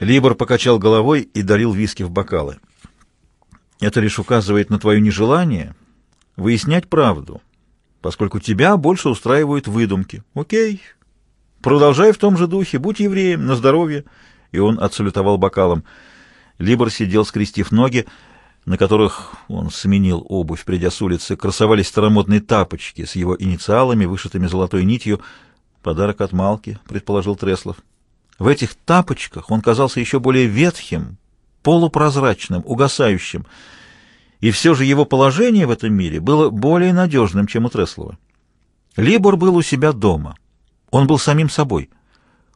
Либор покачал головой и дарил виски в бокалы. «Это лишь указывает на твое нежелание выяснять правду, поскольку тебя больше устраивают выдумки. Окей, продолжай в том же духе, будь евреем, на здоровье». И он отсалютовал бокалом. Либор сидел, скрестив ноги, на которых он сменил обувь, придя с улицы, красовались старомодные тапочки с его инициалами, вышитыми золотой нитью. «Подарок от Малки», — предположил Треслов. В этих тапочках он казался еще более ветхим, полупрозрачным, угасающим, и все же его положение в этом мире было более надежным, чем у Треслова. Либор был у себя дома. Он был самим собой.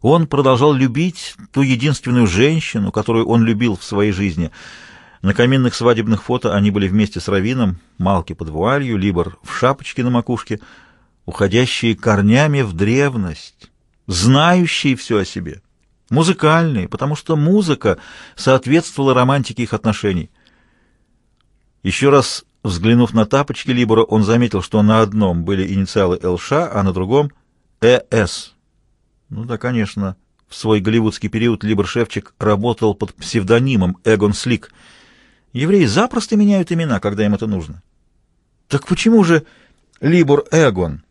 Он продолжал любить ту единственную женщину, которую он любил в своей жизни. На каминных свадебных фото они были вместе с Равином, Малки под вуалью, Либор в шапочке на макушке, уходящие корнями в древность, знающие все о себе музыкальные, потому что музыка соответствовала романтике их отношений. Еще раз взглянув на тапочки Либора, он заметил, что на одном были инициалы ЛШ, а на другом — э ЭС. Ну да, конечно, в свой голливудский период Либор Шевчик работал под псевдонимом Эгон Слик. Евреи запросто меняют имена, когда им это нужно. Так почему же Либор Эгон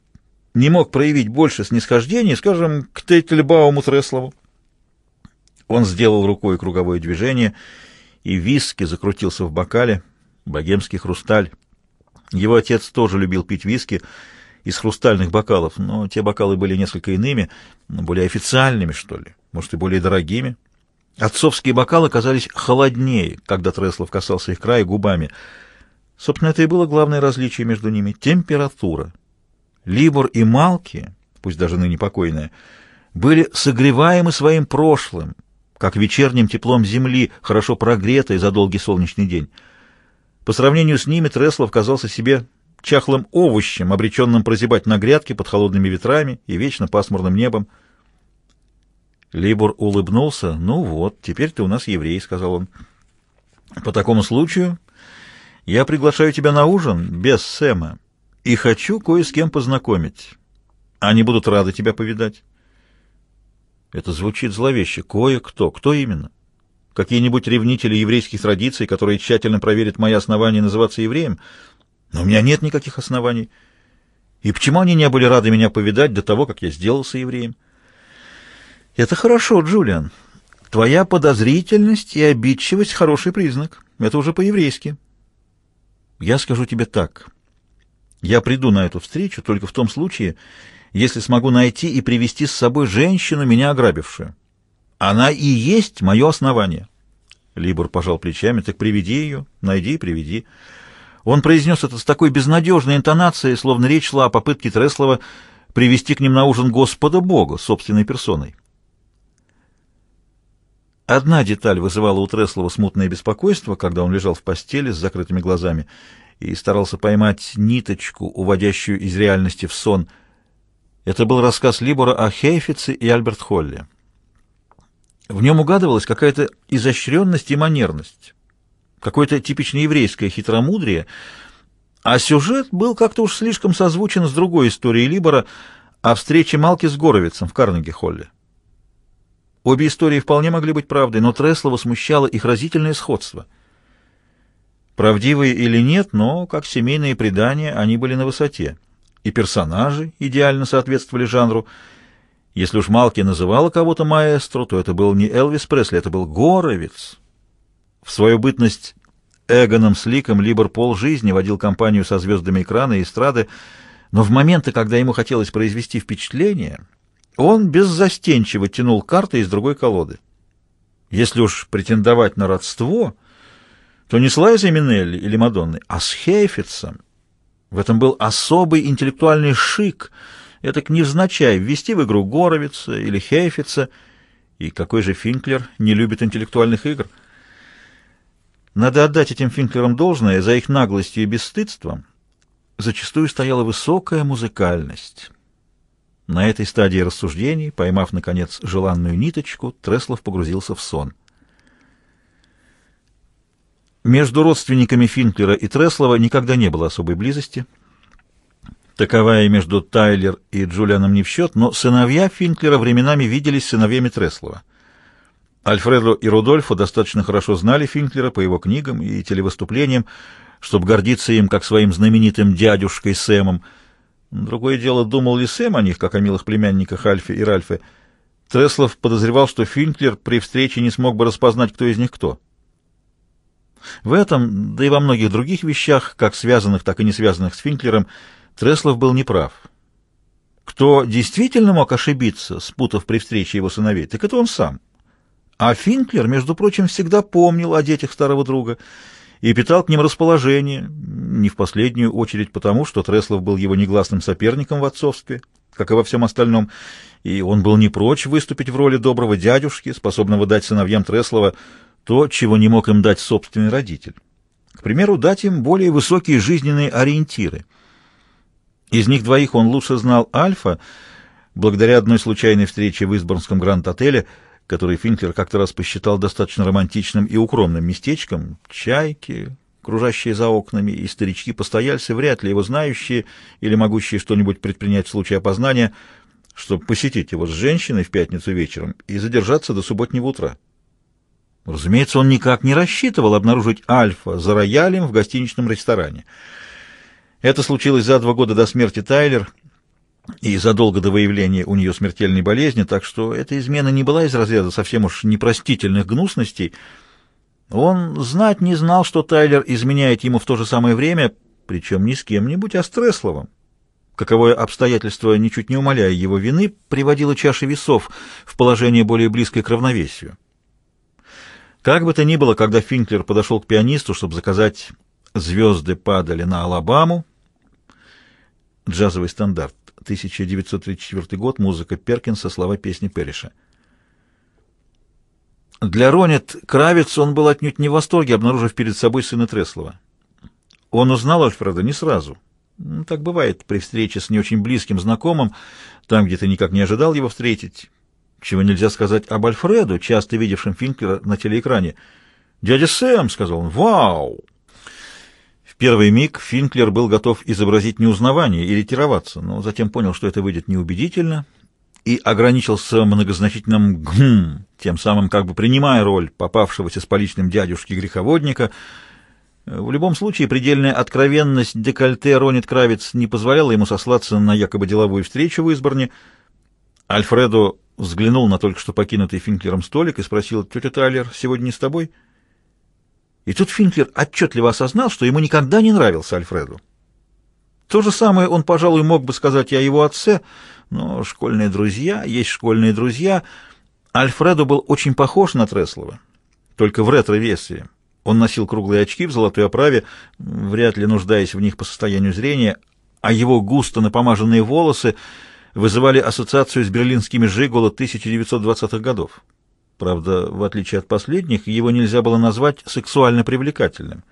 не мог проявить больше снисхождения, скажем, к Тетельбауму Треслову? Он сделал рукой круговое движение, и виски закрутился в бокале, богемский хрусталь. Его отец тоже любил пить виски из хрустальных бокалов, но те бокалы были несколько иными, более официальными, что ли, может, и более дорогими. Отцовские бокалы казались холоднее, когда Треслов касался их края губами. Собственно, это и было главное различие между ними — температура. Либор и Малки, пусть даже ныне покойная, были согреваемы своим прошлым, как вечерним теплом земли, хорошо прогретой за долгий солнечный день. По сравнению с ними Треслов казался себе чахлым овощем, обреченным прозябать на грядке под холодными ветрами и вечно пасмурным небом. Либор улыбнулся. «Ну вот, теперь ты у нас еврей», — сказал он. «По такому случаю я приглашаю тебя на ужин без Сэма и хочу кое с кем познакомить. Они будут рады тебя повидать». Это звучит зловеще. Кое-кто. Кто именно? Какие-нибудь ревнители еврейских традиций, которые тщательно проверят мои основания называться евреем? Но у меня нет никаких оснований. И почему они не были рады меня повидать до того, как я сделался евреем? Это хорошо, Джулиан. Твоя подозрительность и обидчивость — хороший признак. Это уже по-еврейски. Я скажу тебе так. Я приду на эту встречу только в том случае, если смогу найти и привести с собой женщину, меня ограбившую. Она и есть мое основание. Либор пожал плечами. Так приведи ее, найди и приведи. Он произнес это с такой безнадежной интонацией, словно речь шла о попытке Треслова привести к ним на ужин Господа Бога собственной персоной. Одна деталь вызывала у Треслова смутное беспокойство, когда он лежал в постели с закрытыми глазами и старался поймать ниточку, уводящую из реальности в сон – это был рассказ Либора о Хейфице и Альберт Холле. В нем угадывалась какая-то изощренность и манерность, какое-то типично еврейское хитромудрие, а сюжет был как-то уж слишком созвучен с другой историей Либора о встрече Малки с Горовицем в Карнеге-Холле. Обе истории вполне могли быть правдой, но Треслова смущало их разительное сходство. Правдивые или нет, но, как семейные предания, они были на высоте и персонажи идеально соответствовали жанру. Если уж Малки называла кого-то маэстро, то это был не Элвис Пресли, это был Горовец. В свою бытность Эгоном Сликом Либер полжизни водил компанию со звездами экрана и эстрады, но в моменты, когда ему хотелось произвести впечатление, он беззастенчиво тянул карты из другой колоды. Если уж претендовать на родство, то не с Лайзой Минелли или Мадонной, а с Хейфицем — в этом был особый интеллектуальный шик, это к невзначай ввести в игру Горовица или Хейфица, и какой же Финклер не любит интеллектуальных игр? Надо отдать этим Финклерам должное, за их наглостью и бесстыдством зачастую стояла высокая музыкальность. На этой стадии рассуждений, поймав, наконец, желанную ниточку, Треслов погрузился в сон — между родственниками Финклера и Треслова никогда не было особой близости. Таковая между Тайлер и Джулианом не в счет, но сыновья Финклера временами виделись сыновьями Треслова. Альфредо и Рудольфо достаточно хорошо знали Финклера по его книгам и телевыступлениям, чтобы гордиться им как своим знаменитым дядюшкой Сэмом. Другое дело, думал ли Сэм о них, как о милых племянниках Альфе и Ральфе. Треслов подозревал, что Финклер при встрече не смог бы распознать, кто из них кто. В этом, да и во многих других вещах, как связанных, так и не связанных с Финклером, Треслов был неправ. Кто действительно мог ошибиться, спутав при встрече его сыновей, так это он сам. А Финклер, между прочим, всегда помнил о детях старого друга и питал к ним расположение, не в последнюю очередь потому, что Треслов был его негласным соперником в отцовстве, как и во всем остальном, и он был не прочь выступить в роли доброго дядюшки, способного дать сыновьям Треслова то, чего не мог им дать собственный родитель. К примеру, дать им более высокие жизненные ориентиры. Из них двоих он лучше знал Альфа, благодаря одной случайной встрече в Изборнском гранд-отеле, который Финклер как-то раз посчитал достаточно романтичным и укромным местечком. Чайки, кружащие за окнами, и старички-постояльцы, вряд ли его знающие или могущие что-нибудь предпринять в случае опознания, чтобы посетить его с женщиной в пятницу вечером и задержаться до субботнего утра. Разумеется, он никак не рассчитывал обнаружить Альфа за роялем в гостиничном ресторане. Это случилось за два года до смерти Тайлер и задолго до выявления у нее смертельной болезни, так что эта измена не была из разряда совсем уж непростительных гнусностей. Он знать не знал, что Тайлер изменяет ему в то же самое время, причем не с кем-нибудь, а с Тресловым. Каковое обстоятельство, ничуть не умаляя его вины, приводило чаши весов в положение более близкое к равновесию. Как бы то ни было, когда Финклер подошел к пианисту, чтобы заказать «Звезды падали на Алабаму», джазовый стандарт, 1934 год, музыка Перкинса, слова песни Перриша. Для Ронет Кравец он был отнюдь не в восторге, обнаружив перед собой сына Треслова. Он узнал Альфреда не сразу. Так бывает при встрече с не очень близким знакомым, там, где ты никак не ожидал его встретить чего нельзя сказать об Альфреду, часто видевшем Финклера на телеэкране. «Дядя Сэм!» — сказал он. «Вау!» В первый миг Финклер был готов изобразить неузнавание и ретироваться, но затем понял, что это выйдет неубедительно, и ограничился многозначительным «гм», тем самым как бы принимая роль попавшегося с поличным дядюшки-греховодника. В любом случае, предельная откровенность декольте Ронит Кравец не позволяла ему сослаться на якобы деловую встречу в изборне. Альфреду взглянул на только что покинутый Финклером столик и спросил, «Тетя Тайлер, сегодня не с тобой?» И тут Финклер отчетливо осознал, что ему никогда не нравился Альфреду. То же самое он, пожалуй, мог бы сказать и о его отце, но школьные друзья есть школьные друзья. Альфреду был очень похож на Треслова, только в ретро-версии. Он носил круглые очки в золотой оправе, вряд ли нуждаясь в них по состоянию зрения, а его густо напомаженные волосы — вызывали ассоциацию с берлинскими «Жигула» 1920-х годов. Правда, в отличие от последних, его нельзя было назвать сексуально привлекательным.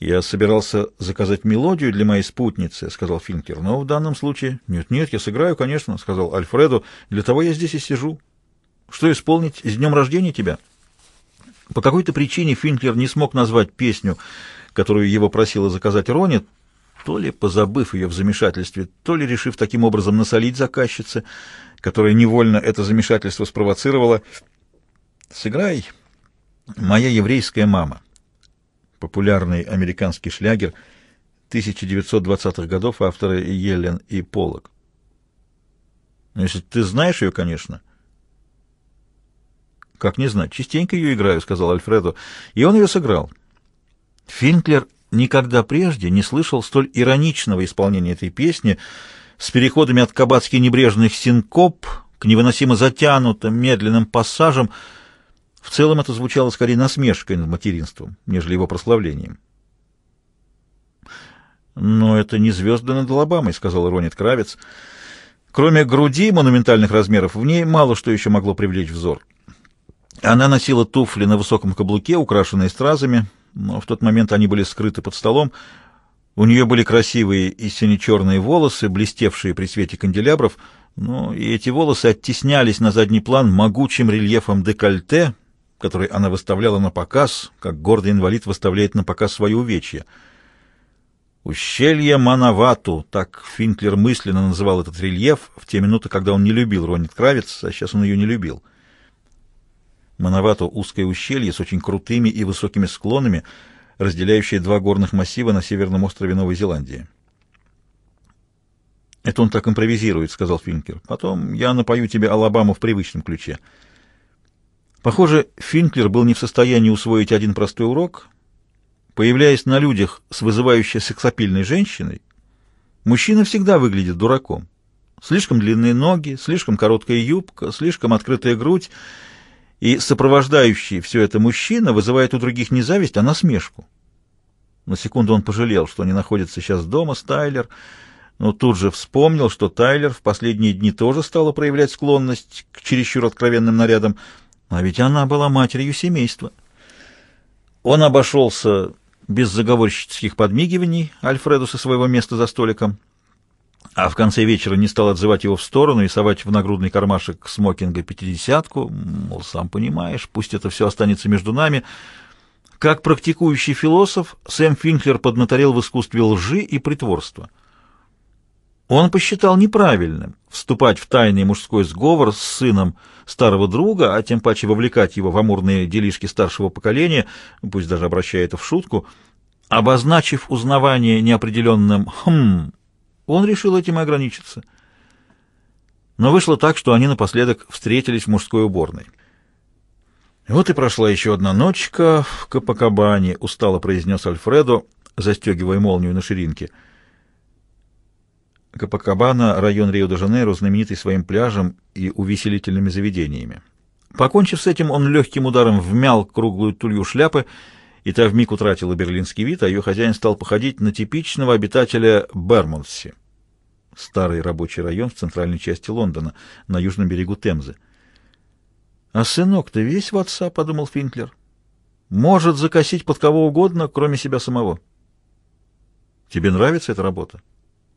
«Я собирался заказать мелодию для моей спутницы», — сказал Финкер, — «но в данном случае...» «Нет-нет, я сыграю, конечно», — сказал Альфреду, — «для того я здесь и сижу». «Что исполнить? С днем рождения тебя?» По какой-то причине Финклер не смог назвать песню, которую его просила заказать Рони, то ли позабыв ее в замешательстве, то ли решив таким образом насолить заказчице, которая невольно это замешательство спровоцировала. «Сыграй, моя еврейская мама», популярный американский шлягер 1920-х годов авторы Елен и Полок. «Ну, если ты знаешь ее, конечно. Как не знать, частенько ее играю, сказал Альфредо, и он ее сыграл. Финклер никогда прежде не слышал столь ироничного исполнения этой песни с переходами от кабацки небрежных синкоп к невыносимо затянутым медленным пассажам. В целом это звучало скорее насмешкой над материнством, нежели его прославлением. «Но это не звезды над Алабамой», — сказал Ронит Кравец. Кроме груди монументальных размеров, в ней мало что еще могло привлечь взор. Она носила туфли на высоком каблуке, украшенные стразами, но в тот момент они были скрыты под столом. У нее были красивые и сине-черные волосы, блестевшие при свете канделябров, но и эти волосы оттеснялись на задний план могучим рельефом декольте, который она выставляла на показ, как гордый инвалид выставляет на показ свои увечья. «Ущелье Манавату», — так Финклер мысленно называл этот рельеф в те минуты, когда он не любил Ронит Кравец, а сейчас он ее не любил — Манавату узкое ущелье с очень крутыми и высокими склонами, разделяющее два горных массива на северном острове Новой Зеландии. «Это он так импровизирует», — сказал Финклер. «Потом я напою тебе Алабаму в привычном ключе». Похоже, Финклер был не в состоянии усвоить один простой урок. Появляясь на людях с вызывающей сексапильной женщиной, мужчина всегда выглядит дураком. Слишком длинные ноги, слишком короткая юбка, слишком открытая грудь — и сопровождающий все это мужчина вызывает у других не зависть, а насмешку. На секунду он пожалел, что не находится сейчас дома с Тайлер, но тут же вспомнил, что Тайлер в последние дни тоже стала проявлять склонность к чересчур откровенным нарядам, а ведь она была матерью семейства. Он обошелся без заговорщических подмигиваний Альфреду со своего места за столиком, а в конце вечера не стал отзывать его в сторону и совать в нагрудный кармашек смокинга пятидесятку, мол, сам понимаешь, пусть это все останется между нами. Как практикующий философ, Сэм Финклер поднаторел в искусстве лжи и притворства. Он посчитал неправильным вступать в тайный мужской сговор с сыном старого друга, а тем паче вовлекать его в амурные делишки старшего поколения, пусть даже обращая это в шутку, обозначив узнавание неопределенным «хм» Он решил этим и ограничиться. Но вышло так, что они напоследок встретились в мужской уборной. «Вот и прошла еще одна ночка в Капакабане», — устало произнес Альфредо, застегивая молнию на ширинке. Капакабана — район Рио-де-Жанейро, знаменитый своим пляжем и увеселительными заведениями. Покончив с этим, он легким ударом вмял круглую тулью шляпы — и та вмиг утратила берлинский вид, а ее хозяин стал походить на типичного обитателя Бермонси, старый рабочий район в центральной части Лондона, на южном берегу Темзы. «А сынок-то весь в отца», — подумал Финклер. «Может закосить под кого угодно, кроме себя самого». «Тебе нравится эта работа?»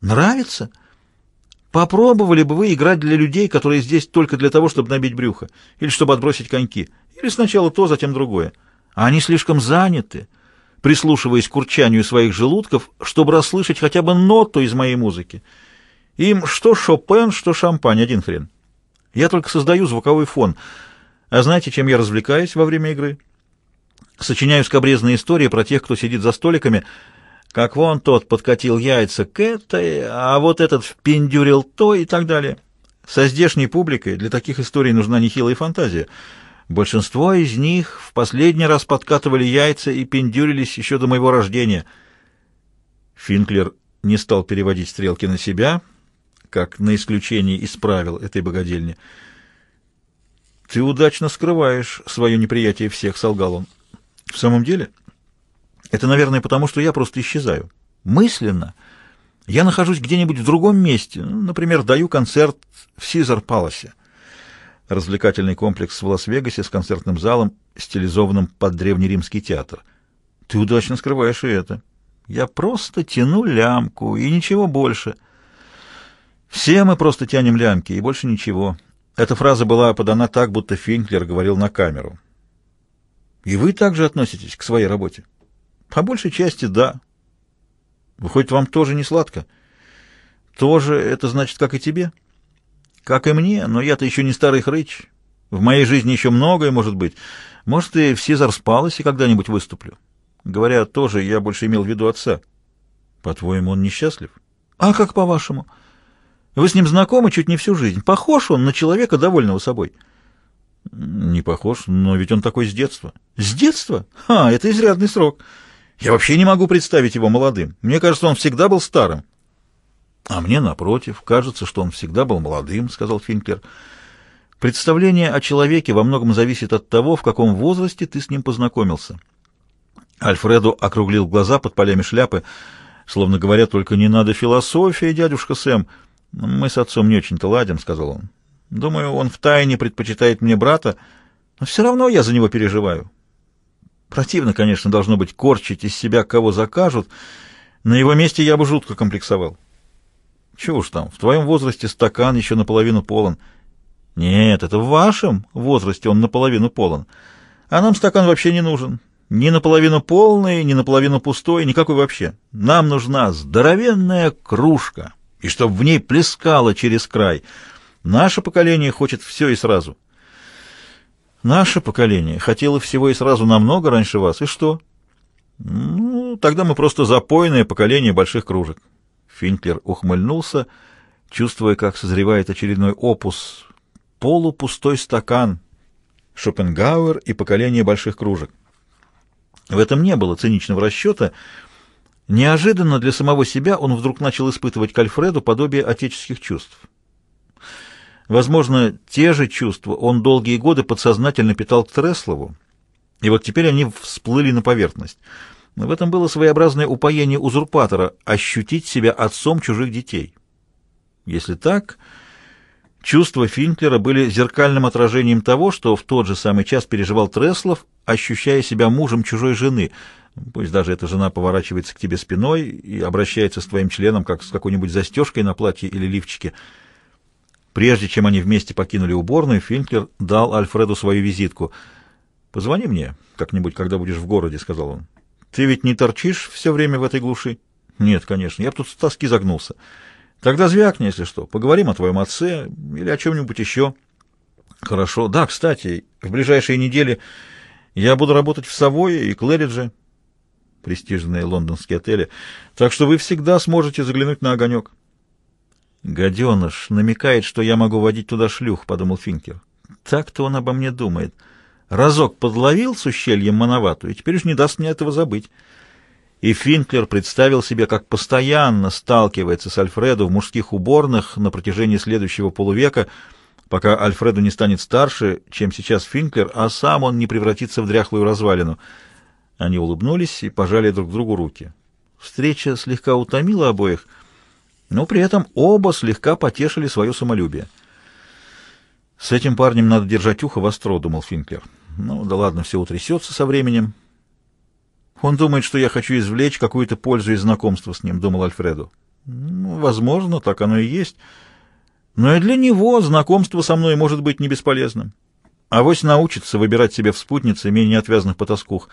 «Нравится? Попробовали бы вы играть для людей, которые здесь только для того, чтобы набить брюхо, или чтобы отбросить коньки, или сначала то, затем другое». Они слишком заняты, прислушиваясь к урчанию своих желудков, чтобы расслышать хотя бы ноту из моей музыки. Им что Шопен, что шампань, один хрен. Я только создаю звуковой фон. А знаете, чем я развлекаюсь во время игры? Сочиняю скобрезные истории про тех, кто сидит за столиками, как вон тот подкатил яйца к этой, а вот этот впендюрил то и так далее. Со здешней публикой для таких историй нужна нехилая фантазия — Большинство из них в последний раз подкатывали яйца и пиндюрились еще до моего рождения. Финклер не стал переводить стрелки на себя, как на исключение из правил этой богадельни. «Ты удачно скрываешь свое неприятие всех», — солгал он. «В самом деле, это, наверное, потому что я просто исчезаю. Мысленно я нахожусь где-нибудь в другом месте, ну, например, даю концерт в Сизар-Паласе» развлекательный комплекс в Лас-Вегасе с концертным залом, стилизованным под древнеримский театр. Ты удачно скрываешь и это. Я просто тяну лямку, и ничего больше. Все мы просто тянем лямки, и больше ничего. Эта фраза была подана так, будто Финклер говорил на камеру. И вы также относитесь к своей работе? По большей части, да. Выходит, вам тоже не сладко? Тоже это значит, как и тебе?» Как и мне, но я-то еще не старый хрыч. В моей жизни еще многое может быть. Может, и в Сизар спалось, и когда-нибудь выступлю. Говоря тоже, я больше имел в виду отца. По-твоему, он несчастлив? А как по-вашему? Вы с ним знакомы чуть не всю жизнь. Похож он на человека, довольного собой. Не похож, но ведь он такой с детства. С детства? А это изрядный срок. Я вообще не могу представить его молодым. Мне кажется, он всегда был старым. А мне, напротив, кажется, что он всегда был молодым, сказал Финклер. Представление о человеке во многом зависит от того, в каком возрасте ты с ним познакомился. Альфреду округлил глаза под полями шляпы, словно говоря, только не надо философии, дядюшка Сэм. Мы с отцом не очень-то ладим, сказал он. Думаю, он втайне предпочитает мне брата, но все равно я за него переживаю. Противно, конечно, должно быть корчить из себя, кого закажут. На его месте я бы жутко комплексовал. Чего уж там, в твоем возрасте стакан еще наполовину полон. Нет, это в вашем возрасте он наполовину полон. А нам стакан вообще не нужен. Ни наполовину полный, ни наполовину пустой, никакой вообще. Нам нужна здоровенная кружка, и чтобы в ней плескало через край. Наше поколение хочет все и сразу. Наше поколение хотело всего и сразу намного раньше вас, и что? Ну, тогда мы просто запойное поколение больших кружек. Финклер ухмыльнулся, чувствуя, как созревает очередной опус. Полупустой стакан, Шопенгауэр и поколение больших кружек. В этом не было циничного расчета. Неожиданно для самого себя он вдруг начал испытывать к Альфреду подобие отеческих чувств. Возможно, те же чувства он долгие годы подсознательно питал к Треслову, и вот теперь они всплыли на поверхность — в этом было своеобразное упоение узурпатора — ощутить себя отцом чужих детей. Если так, чувства Финклера были зеркальным отражением того, что в тот же самый час переживал Треслов, ощущая себя мужем чужой жены, пусть даже эта жена поворачивается к тебе спиной и обращается с твоим членом, как с какой-нибудь застежкой на платье или лифчике. Прежде чем они вместе покинули уборную, Финклер дал Альфреду свою визитку. «Позвони мне как-нибудь, когда будешь в городе», — сказал он. Ты ведь не торчишь все время в этой глуши? Нет, конечно, я бы тут с тоски загнулся. Тогда звякни, если что. Поговорим о твоем отце или о чем-нибудь еще. Хорошо. Да, кстати, в ближайшие недели я буду работать в Савое и Клэридже, престижные лондонские отели, так что вы всегда сможете заглянуть на огонек. Гаденыш намекает, что я могу водить туда шлюх, подумал Финкер. Так-то он обо мне думает. — разок подловил с ущельем Мановату, теперь уж не даст мне этого забыть. И Финклер представил себе, как постоянно сталкивается с Альфредо в мужских уборных на протяжении следующего полувека, пока Альфреду не станет старше, чем сейчас Финклер, а сам он не превратится в дряхлую развалину. Они улыбнулись и пожали друг другу руки. Встреча слегка утомила обоих, но при этом оба слегка потешили свое самолюбие. «С этим парнем надо держать ухо востро», — думал Финклер. «Ну да ладно, все утрясется со временем». «Он думает, что я хочу извлечь какую-то пользу из знакомства с ним», — думал Альфреду. Ну, «Возможно, так оно и есть. Но и для него знакомство со мной может быть не бесполезным. Авось научится выбирать себе в спутнице менее отвязных потаскух».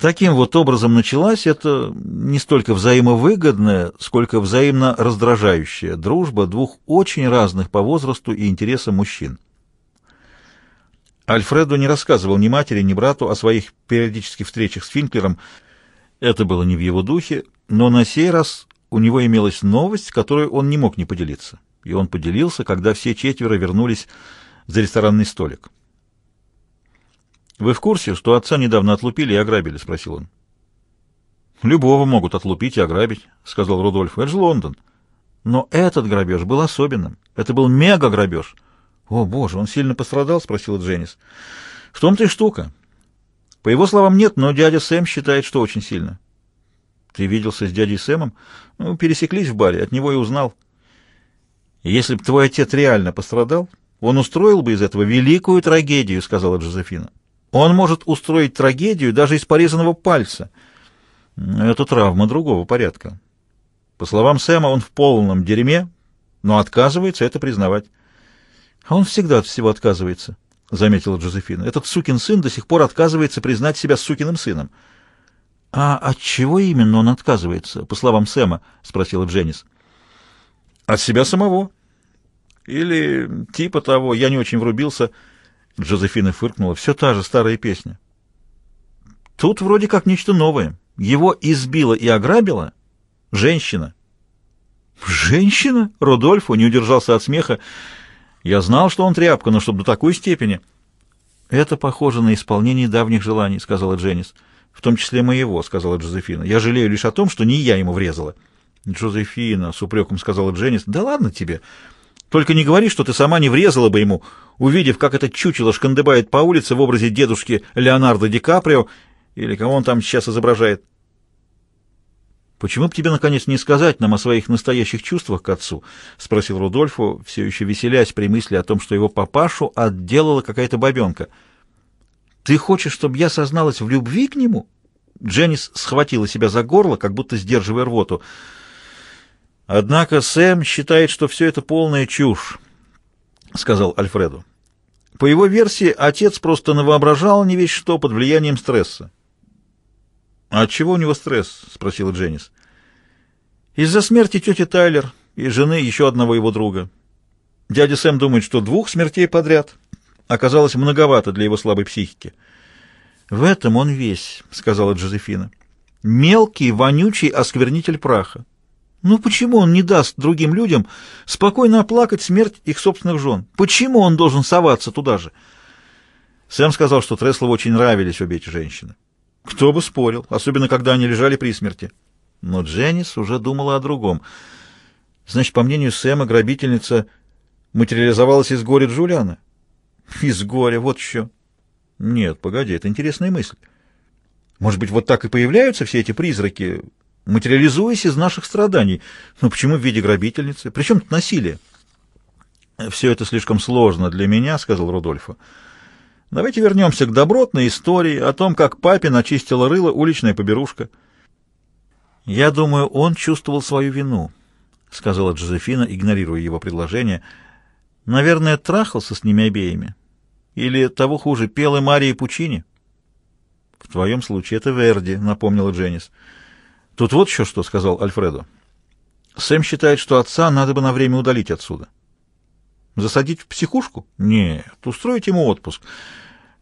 Таким вот образом началась эта не столько взаимовыгодная, сколько взаимно раздражающая дружба двух очень разных по возрасту и интересам мужчин. Альфреду не рассказывал ни матери, ни брату о своих периодических встречах с Финклером. Это было не в его духе, но на сей раз у него имелась новость, которую он не мог не поделиться. И он поделился, когда все четверо вернулись за ресторанный столик. «Вы в курсе, что отца недавно отлупили и ограбили?» — спросил он. «Любого могут отлупить и ограбить», — сказал Рудольф. «Это же Лондон». Но этот грабеж был особенным. Это был мега-грабеж. «О, боже, он сильно пострадал?» — спросила Дженнис. «В том-то и штука. По его словам, нет, но дядя Сэм считает, что очень сильно». «Ты виделся с дядей Сэмом?» ну, «Пересеклись в баре, от него и узнал». «Если бы твой отец реально пострадал, он устроил бы из этого великую трагедию», — сказала Джозефина. Он может устроить трагедию даже из порезанного пальца. Но это травма другого порядка. По словам Сэма, он в полном дерьме, но отказывается это признавать. — А он всегда от всего отказывается, — заметила Джозефина. — Этот сукин сын до сих пор отказывается признать себя сукиным сыном. — А от чего именно он отказывается, по словам Сэма? — спросила Дженнис. — От себя самого. Или типа того, я не очень врубился... Джозефина фыркнула. «Все та же старая песня». «Тут вроде как нечто новое. Его избила и ограбила женщина». «Женщина?» — Рудольфу не удержался от смеха. «Я знал, что он тряпка, но чтобы до такой степени...» «Это похоже на исполнение давних желаний», — сказала Дженнис. «В том числе моего», — сказала Джозефина. «Я жалею лишь о том, что не я ему врезала». «Джозефина», — с упреком сказала Дженнис, — «да ладно тебе». Только не говори, что ты сама не врезала бы ему, увидев, как это чучело шкандыбает по улице в образе дедушки Леонардо Ди Каприо, или кого он там сейчас изображает. «Почему бы тебе, наконец, не сказать нам о своих настоящих чувствах к отцу?» — спросил Рудольфу, все еще веселясь при мысли о том, что его папашу отделала какая-то бабенка. «Ты хочешь, чтобы я созналась в любви к нему?» Дженнис схватила себя за горло, как будто сдерживая рвоту — Однако Сэм считает, что все это полная чушь, сказал Альфреду. По его версии, отец просто навоображал не весь что под влиянием стресса. «А от чего у него стресс?» — спросила Дженнис. «Из-за смерти тети Тайлер и жены еще одного его друга. Дядя Сэм думает, что двух смертей подряд оказалось многовато для его слабой психики». «В этом он весь», — сказала Джозефина. «Мелкий, вонючий осквернитель праха. Ну почему он не даст другим людям спокойно оплакать смерть их собственных жен? Почему он должен соваться туда же? Сэм сказал, что Треслову очень нравились обе эти женщины. Кто бы спорил, особенно когда они лежали при смерти. Но Дженнис уже думала о другом. Значит, по мнению Сэма, грабительница материализовалась из горя Джулиана? Из горя, вот еще. Нет, погоди, это интересная мысль. Может быть, вот так и появляются все эти призраки, материализуясь из наших страданий. Но почему в виде грабительницы? Причем тут насилие? «Все это слишком сложно для меня», — сказал Рудольфо. «Давайте вернемся к добротной истории о том, как папе начистила рыло уличная поберушка». «Я думаю, он чувствовал свою вину», — сказала Джозефина, игнорируя его предложение. «Наверное, трахался с ними обеими. Или, того хуже, пел и Марии Пучини». «В твоем случае это Верди», — напомнила Дженнис. «Дженнис». Тут вот еще что, — сказал Альфредо. Сэм считает, что отца надо бы на время удалить отсюда. Засадить в психушку? Нет, устроить ему отпуск.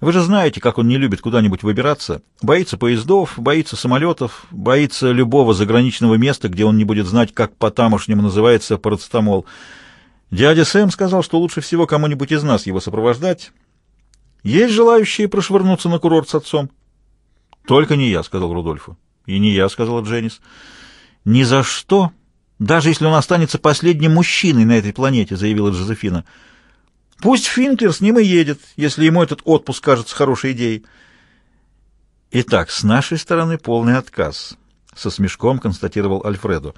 Вы же знаете, как он не любит куда-нибудь выбираться. Боится поездов, боится самолетов, боится любого заграничного места, где он не будет знать, как по-тамошнему называется парацетамол. Дядя Сэм сказал, что лучше всего кому-нибудь из нас его сопровождать. Есть желающие прошвырнуться на курорт с отцом? — Только не я, — сказал Рудольфу. «И не я», — сказала Дженнис. «Ни за что, даже если он останется последним мужчиной на этой планете», — заявила Джозефина. «Пусть Финклер с ним и едет, если ему этот отпуск кажется хорошей идеей». «Итак, с нашей стороны полный отказ», — со смешком констатировал Альфредо.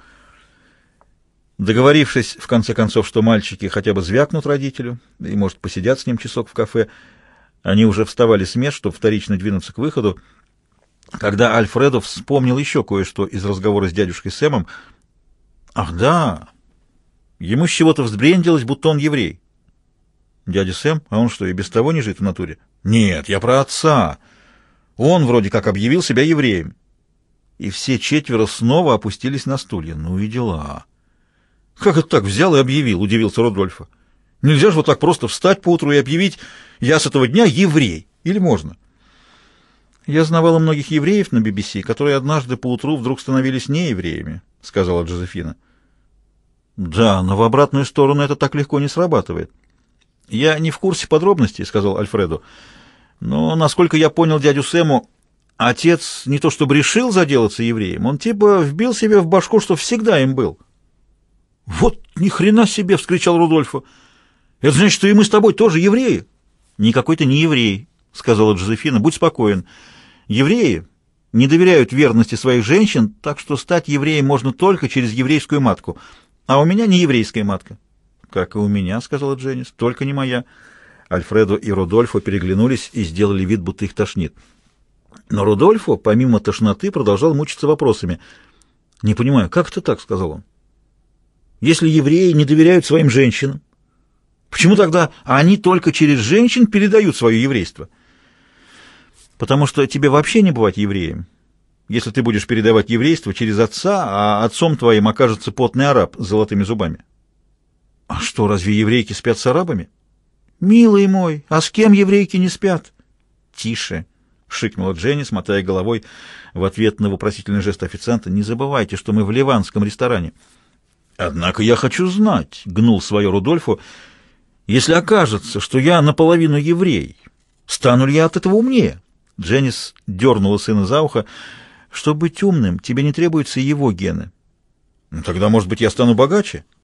Договорившись, в конце концов, что мальчики хотя бы звякнут родителю и, может, посидят с ним часок в кафе, они уже вставали с мест, чтобы вторично двинуться к выходу, — когда Альфредов вспомнил еще кое-что из разговора с дядюшкой Сэмом. «Ах, да! Ему с чего-то взбрендилось, будто он еврей». «Дядя Сэм? А он что, и без того не жит в натуре?» «Нет, я про отца. Он вроде как объявил себя евреем». И все четверо снова опустились на стулья. «Ну и дела!» «Как это так взял и объявил?» — удивился Родольфа. «Нельзя же вот так просто встать поутру и объявить, я с этого дня еврей. Или можно?» «Я знавала многих евреев на BBC, которые однажды поутру вдруг становились неевреями», — сказала Джозефина. «Да, но в обратную сторону это так легко не срабатывает». «Я не в курсе подробностей», — сказал Альфредо. «Но, насколько я понял дядю Сэму, отец не то чтобы решил заделаться евреем, он типа вбил себе в башку, что всегда им был». «Вот ни хрена себе!» — вскричал Рудольфо. «Это значит, что и мы с тобой тоже евреи?» «Никакой ты не еврей», — сказала Джозефина. «Будь спокоен». Евреи не доверяют верности своих женщин, так что стать евреем можно только через еврейскую матку. А у меня не еврейская матка. Как и у меня, сказала Дженнис, только не моя. Альфредо и Рудольфо переглянулись и сделали вид, будто их тошнит. Но Рудольфо, помимо тошноты, продолжал мучиться вопросами. «Не понимаю, как это так?» — сказал он. «Если евреи не доверяют своим женщинам, почему тогда они только через женщин передают свое еврейство?» потому что тебе вообще не бывать евреем, если ты будешь передавать еврейство через отца, а отцом твоим окажется потный араб с золотыми зубами. А что, разве еврейки спят с арабами? Милый мой, а с кем еврейки не спят? Тише, шикнула Дженни, смотая головой в ответ на вопросительный жест официанта. Не забывайте, что мы в ливанском ресторане. Однако я хочу знать, гнул свое Рудольфу, если окажется, что я наполовину еврей, стану ли я от этого умнее? Дженнис дернула сына за ухо. «Чтобы быть умным, тебе не требуются его гены». «Ну, «Тогда, может быть, я стану богаче?»